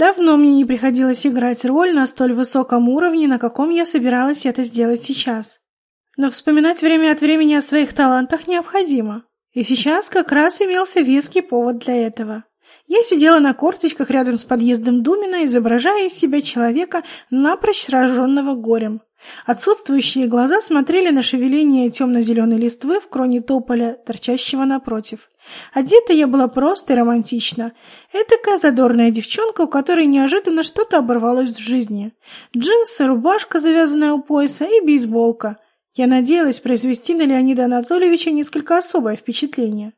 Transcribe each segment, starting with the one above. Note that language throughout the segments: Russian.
Давно мне не приходилось играть роль на столь высоком уровне, на каком я собиралась это сделать сейчас. Но вспоминать время от времени о своих талантах необходимо. И сейчас как раз имелся веский повод для этого. Я сидела на корточках рядом с подъездом Думина, изображая из себя человека, напрочь сраженного горем. Отсутствующие глаза смотрели на шевеление темно-зеленой листвы в кроне тополя, торчащего напротив. Одета я была просто и романтично. Этакая задорная девчонка, у которой неожиданно что-то оборвалось в жизни. Джинсы, рубашка, завязанная у пояса, и бейсболка. Я надеялась произвести на Леонида Анатольевича несколько особое впечатление.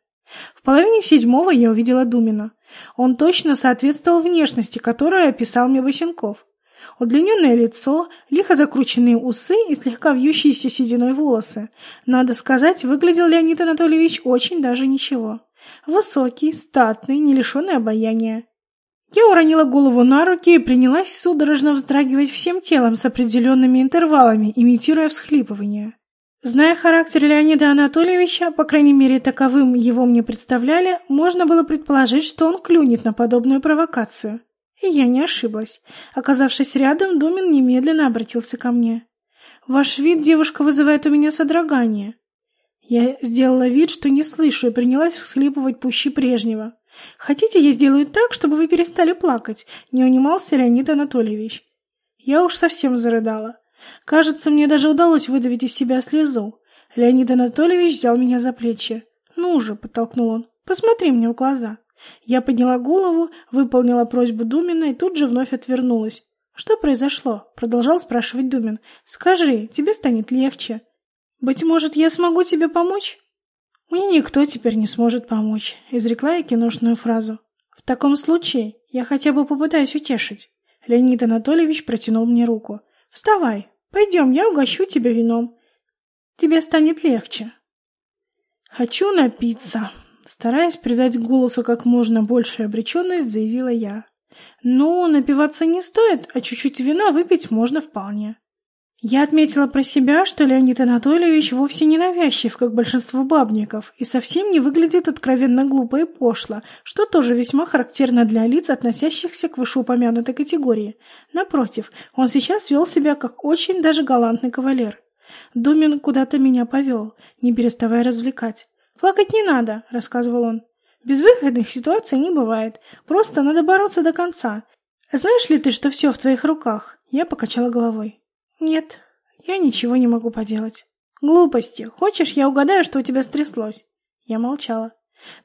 В половине седьмого я увидела Думина. Он точно соответствовал внешности, которую описал мне Васенков. Удлиненное лицо, лихо закрученные усы и слегка вьющиеся сединой волосы. Надо сказать, выглядел Леонид Анатольевич очень даже ничего. Высокий, статный, не лишенный обаяния. Я уронила голову на руки и принялась судорожно вздрагивать всем телом с определенными интервалами, имитируя всхлипывание. Зная характер Леонида Анатольевича, по крайней мере таковым его мне представляли, можно было предположить, что он клюнет на подобную провокацию. И я не ошиблась. Оказавшись рядом, Домин немедленно обратился ко мне. «Ваш вид, девушка, вызывает у меня содрогание». Я сделала вид, что не слышу, и принялась всхлипывать пуще прежнего. «Хотите, я сделаю так, чтобы вы перестали плакать?» — не унимался Леонид Анатольевич. Я уж совсем зарыдала. Кажется, мне даже удалось выдавить из себя слезу. Леонид Анатольевич взял меня за плечи. «Ну же», — подтолкнул он, — «посмотри мне в глаза». Я подняла голову, выполнила просьбу Думина и тут же вновь отвернулась. «Что произошло?» — продолжал спрашивать Думин. «Скажи, тебе станет легче. Быть может, я смогу тебе помочь?» «Мне никто теперь не сможет помочь», — изрекла я киношную фразу. «В таком случае я хотя бы попытаюсь утешить». Леонид Анатольевич протянул мне руку. «Вставай, пойдем, я угощу тебя вином. Тебе станет легче». «Хочу напиться», Стараясь придать голосу как можно большую обреченность, заявила я. «Ну, напиваться не стоит, а чуть-чуть вина выпить можно вполне». Я отметила про себя, что Леонид Анатольевич вовсе не навязчив, как большинство бабников, и совсем не выглядит откровенно глупо и пошло, что тоже весьма характерно для лиц, относящихся к вышеупомянутой категории. Напротив, он сейчас вел себя как очень даже галантный кавалер. Думин куда-то меня повел, не переставая развлекать. «Плакать не надо», — рассказывал он. «Безвыходных ситуаций не бывает. Просто надо бороться до конца. Знаешь ли ты, что все в твоих руках?» Я покачала головой. «Нет, я ничего не могу поделать». «Глупости. Хочешь, я угадаю, что у тебя стряслось?» Я молчала.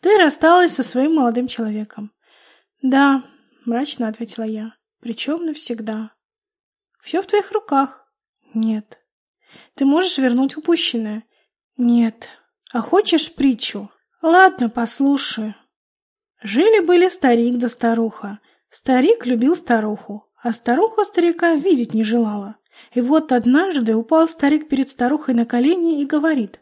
«Ты рассталась со своим молодым человеком». «Да», — мрачно ответила я. «Причем навсегда». «Все в твоих руках». «Нет». «Ты можешь вернуть упущенное». «Нет». А хочешь притчу? Ладно, послушай. Жили-были старик да старуха. Старик любил старуху, а старуха старика видеть не желала. И вот однажды упал старик перед старухой на колени и говорит.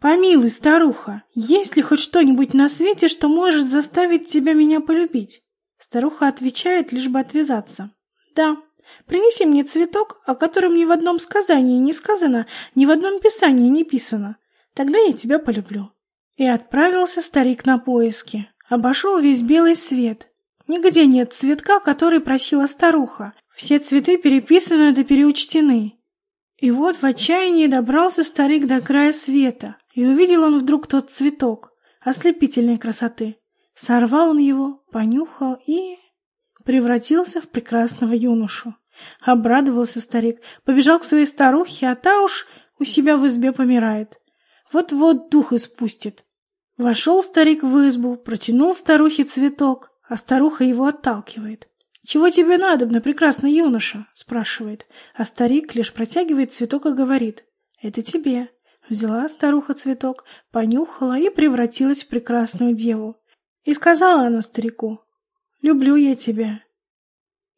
«Помилуй, старуха, есть ли хоть что-нибудь на свете, что может заставить тебя меня полюбить?» Старуха отвечает, лишь бы отвязаться. «Да, принеси мне цветок, о котором ни в одном сказании не сказано, ни в одном писании не писано. Тогда я тебя полюблю. И отправился старик на поиски. Обошел весь белый свет. Нигде нет цветка, который просила старуха. Все цветы переписаны да переучтены. И вот в отчаянии добрался старик до края света, и увидел он вдруг тот цветок, ослепительной красоты. Сорвал он его, понюхал и... превратился в прекрасного юношу. Обрадовался старик, побежал к своей старухе, а та уж у себя в избе помирает. Вот-вот дух испустит. Вошел старик в избу, протянул старухе цветок, а старуха его отталкивает. «Чего тебе надобно, прекрасный юноша?» — спрашивает, а старик лишь протягивает цветок и говорит. «Это тебе». Взяла старуха цветок, понюхала и превратилась в прекрасную деву. И сказала она старику, «Люблю я тебя,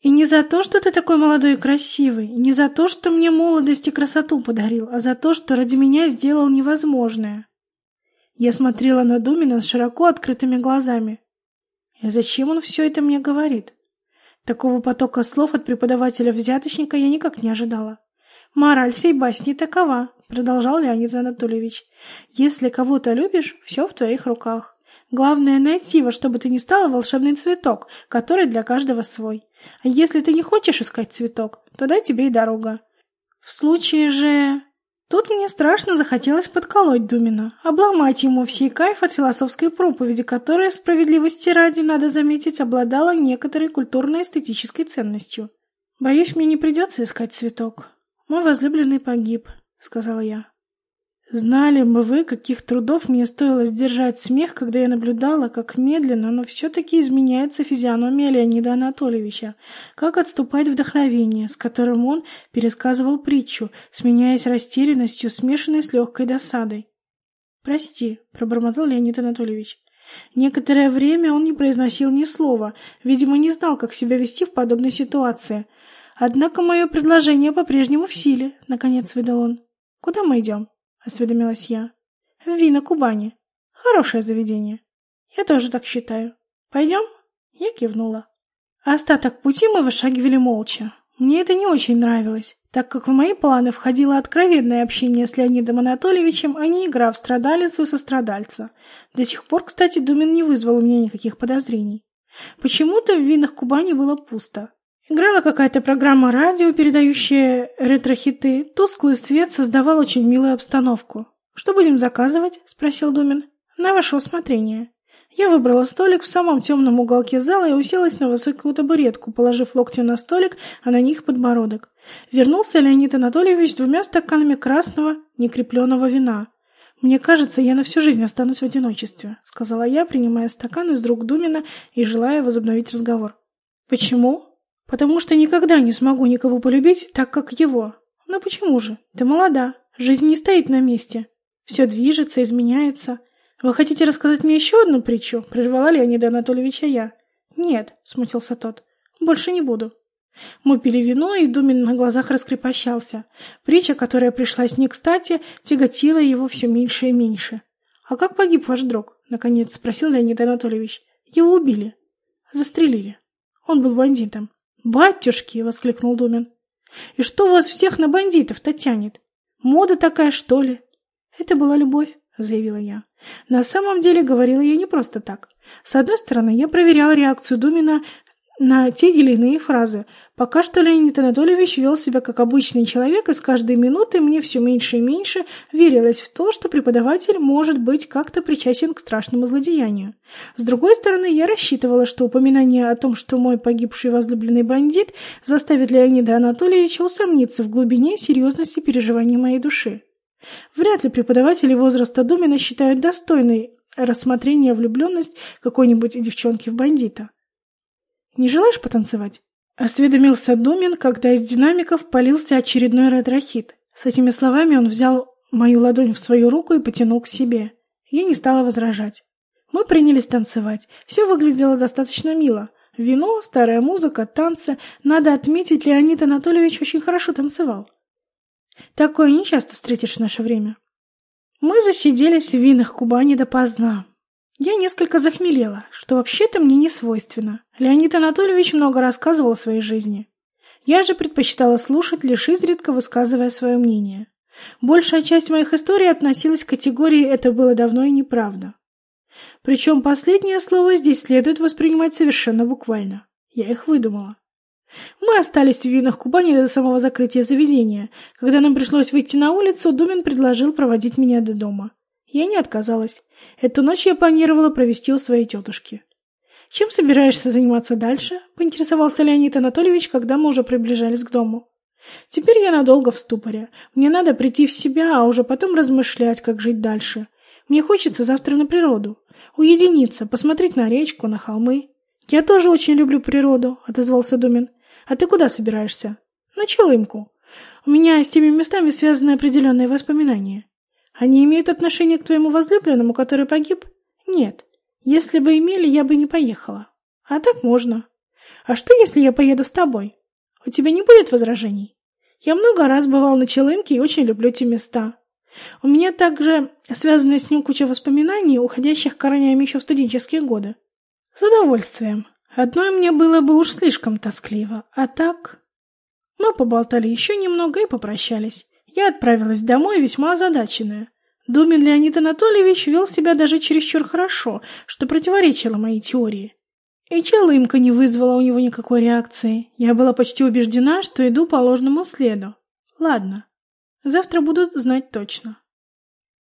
и не за то, что ты такой молодой и красивый, не за то, что мне молодость и красоту подарил, а за то, что ради меня сделал невозможное. Я смотрела на Думина с широко открытыми глазами. И зачем он все это мне говорит? Такого потока слов от преподавателя-взяточника я никак не ожидала. «Мораль сей басни такова», — продолжал Леонид Анатольевич. «Если кого-то любишь, все в твоих руках. Главное найти во что бы то ни стало волшебный цветок, который для каждого свой. А если ты не хочешь искать цветок, то дай тебе и дорога. В случае же... Тут мне страшно захотелось подколоть Думина, обломать ему всей кайф от философской проповеди, которая, справедливости ради, надо заметить, обладала некоторой культурно-эстетической ценностью. «Боюсь, мне не придется искать цветок. Мой возлюбленный погиб», — сказала я. Знали бы вы, каких трудов мне стоило сдержать смех, когда я наблюдала, как медленно, но все-таки изменяется физиономия Леонида Анатольевича, как отступает вдохновение, с которым он пересказывал притчу, сменяясь растерянностью, смешанной с легкой досадой. «Прости», — пробормотал Леонид Анатольевич. Некоторое время он не произносил ни слова, видимо, не знал, как себя вести в подобной ситуации. «Однако мое предложение по-прежнему в силе», — наконец выдал он. «Куда мы идем?» — осведомилась я. «В вина Кубани. Хорошее заведение. Я тоже так считаю. Пойдем?» Я кивнула. Остаток пути мы вышагивали молча. Мне это не очень нравилось, так как в мои планы входило откровенное общение с Леонидом Анатольевичем, а не игра в страдалицу со страдальца. До сих пор, кстати, Думин не вызвал у меня никаких подозрений. Почему-то в винах Кубани было пусто. Играла какая-то программа радио, передающая ретро-хиты. Тусклый свет создавал очень милую обстановку. «Что будем заказывать?» — спросил Думин. «На ваше усмотрение». Я выбрала столик в самом темном уголке зала и уселась на высокую табуретку, положив локти на столик, а на них подбородок. Вернулся Леонид Анатольевич с двумя стаканами красного, некрепленного вина. «Мне кажется, я на всю жизнь останусь в одиночестве», — сказала я, принимая стакан из рук Думина и желая возобновить разговор. «Почему?» Потому что никогда не смогу никого полюбить так, как его. Но почему же? Ты молода, жизнь не стоит на месте. Все движется, изменяется. Вы хотите рассказать мне еще одну притчу? Прервала Леонида Анатольевича я. Нет, смутился тот. Больше не буду. Мы пили вино, и Думин на глазах раскрепощался. Притча, которая пришлась не кстати, тяготила его все меньше и меньше. «А как погиб ваш друг?» — наконец спросил Леонид Анатольевич. «Его убили. Застрелили. Он был бандитом. «Батюшки!» — воскликнул Думин. «И что вас всех на бандитов-то тянет? Мода такая, что ли?» «Это была любовь», — заявила я. На самом деле говорила я не просто так. С одной стороны, я проверяла реакцию Думина на те или иные фразы. Пока что Леонид Анатольевич вел себя как обычный человек, и с каждой минутой мне все меньше и меньше верилось в то, что преподаватель может быть как-то причастен к страшному злодеянию. С другой стороны, я рассчитывала, что упоминание о том, что мой погибший возлюбленный бандит, заставит Леонида Анатольевича усомниться в глубине серьезности переживаний моей души. Вряд ли преподаватели возраста Думина считают достойной рассмотрения влюбленность какой-нибудь девчонки в бандита. Не желаешь потанцевать?» Осведомился Думин, когда из динамиков полился очередной ретрохит. С этими словами он взял мою ладонь в свою руку и потянул к себе. Я не стала возражать. Мы принялись танцевать. Все выглядело достаточно мило. Вино, старая музыка, танцы. Надо отметить, Леонид Анатольевич очень хорошо танцевал. Такое не часто встретишь в наше время. Мы засиделись в винах Кубани допоздна. Я несколько захмелела, что вообще-то мне не свойственно. Леонид Анатольевич много рассказывал о своей жизни. Я же предпочитала слушать, лишь изредка высказывая свое мнение. Большая часть моих историй относилась к категории «это было давно и неправда». Причем последнее слово здесь следует воспринимать совершенно буквально. Я их выдумала. Мы остались в винах Кубани до самого закрытия заведения. Когда нам пришлось выйти на улицу, Думин предложил проводить меня до дома. Я не отказалась. Эту ночь я планировала провести у своей тетушки. «Чем собираешься заниматься дальше?» — поинтересовался Леонид Анатольевич, когда мы уже приближались к дому. «Теперь я надолго в ступоре. Мне надо прийти в себя, а уже потом размышлять, как жить дальше. Мне хочется завтра на природу. Уединиться, посмотреть на речку, на холмы». «Я тоже очень люблю природу», — отозвался Думин. «А ты куда собираешься?» «На Челымку. У меня с теми местами связаны определенные воспоминания. Они имеют отношение к твоему возлюбленному, который погиб? Нет. Если бы имели, я бы не поехала. А так можно. А что, если я поеду с тобой? У тебя не будет возражений? Я много раз бывал на Челымке и очень люблю эти места. У меня также связаны с ним куча воспоминаний, уходящих корнями еще в студенческие годы. С удовольствием. Одной мне было бы уж слишком тоскливо, а так... Мы поболтали еще немного и попрощались. Я отправилась домой весьма озадаченная. Думин Леонид Анатольевич вел себя даже чересчур хорошо, что противоречило моей теории. И челымка не вызвала у него никакой реакции. Я была почти убеждена, что иду по ложному следу. Ладно, завтра буду знать точно.